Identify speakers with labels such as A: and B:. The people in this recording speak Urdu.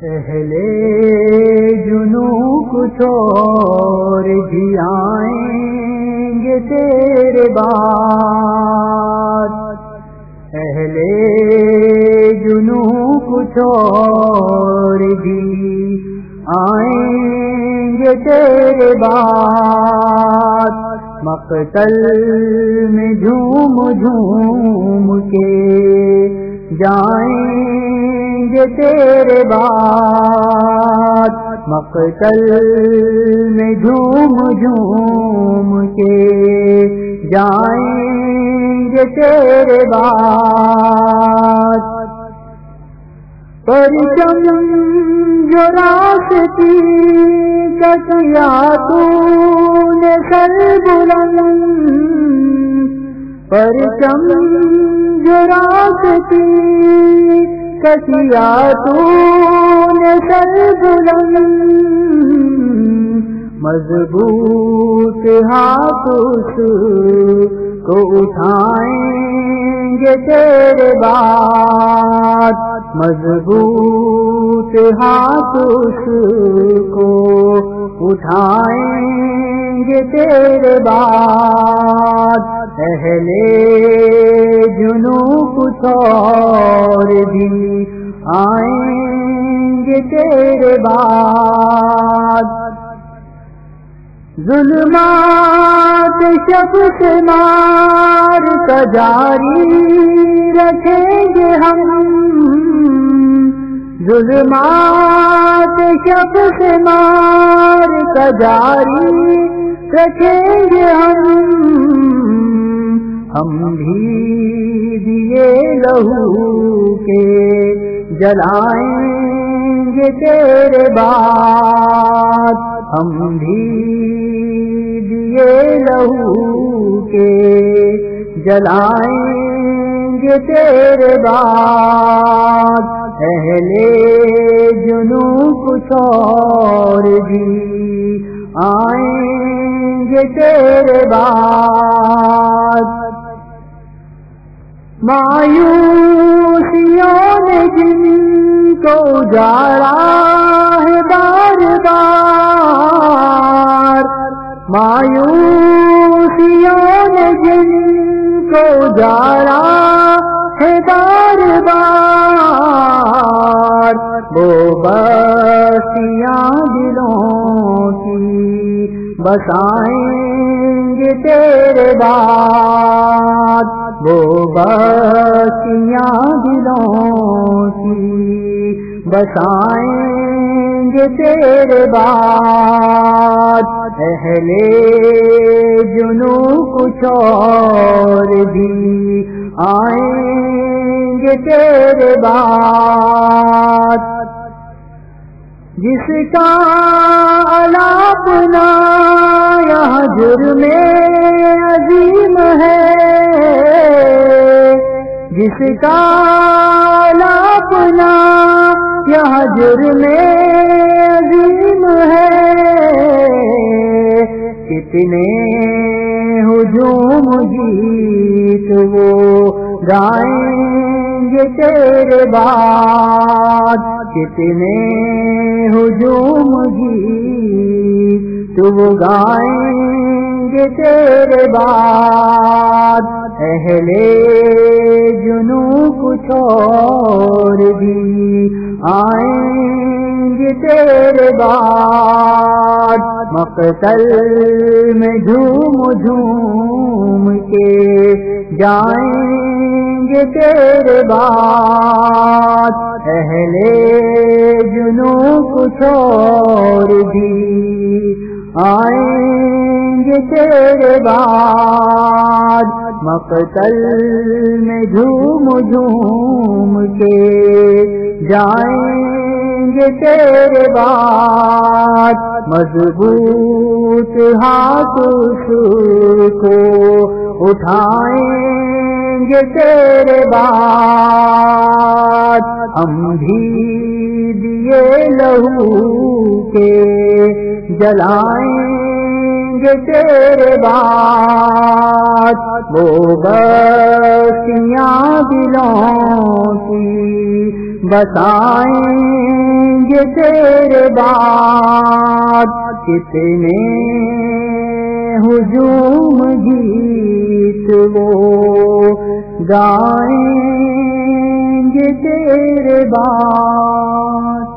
A: پہلے جنو کچھ بھی آئیں گے تیرے بات پہلے جنو کچھ بھی آئیں گے تیرے بات مقتل میں جھوم جھوم کے جائیں گے تیرے بات مقتل میں جھوم جھوم کے جائیں گے تیرے بات پرچم جو راستی کٹیا تو نے سر بلند۔ پرچم جو راستی کٹیا سر بلند، مضبوط ہاتھ اس کو اٹھائیں گے تیرے بات مضبوط ہاتھ اس کو اٹھائیں گے تیرے بات پہلے جنو کچھ اور بھی آئیں گے تیرے بعد۔ ظلمات شب سے مار کا جاری رکھیں گے ہم۔ ظلمات شب سے مار کا جاری رکھیں گے ہم۔ ہم بھی دیے لہو کے، جلائیں گے تیرے بات۔ ہم بھی دیے لہو کے، جلائیں گے تیرے بات۔ پہلے جنو کچھ اور بھی آئیں گے تیرے بات مایوسیوں نے جن کو جاڑا ہے بار بار، مایوسیوں نے جن کو جاڑا ہے بار بار، وہ بسیاں بسائیں گے تیرے بات وہ بسیاں دلوں کی بسائیں گے تیرے بات پہلے جنو کچھ اور بھی آئیں گے تیرے بات جس کا جرم عظیم ہے۔ جس کا الاپنا یہاں جرم عظیم ہے۔ کتنے ہجوم جیت وہ گائیں گے تیرے بات کتنے ہجوم جی تو وہ گائیں گے تیرے بات پہلے جنو کچھ اور بھی آئیں گے تیرے بات مقتل میں جھوم جھوم کے۔ جائیں گے تیرے بات پہلے جنو کچھ اور بھی آئیں تیرے بعد مقتل میں جھوم جھوم کے جائیں گے تیرے بعد مضبوط ہاتھ کو اٹھائیں گے تیرے بعد ہم بھی دیے لہو کے جلائیں گے تیرے بعد۔ وہ بسیاں دلوں کی بتائیں گے گے تیرے بات کتنے ہجوم گیت وہ گائیں گے تیرے بات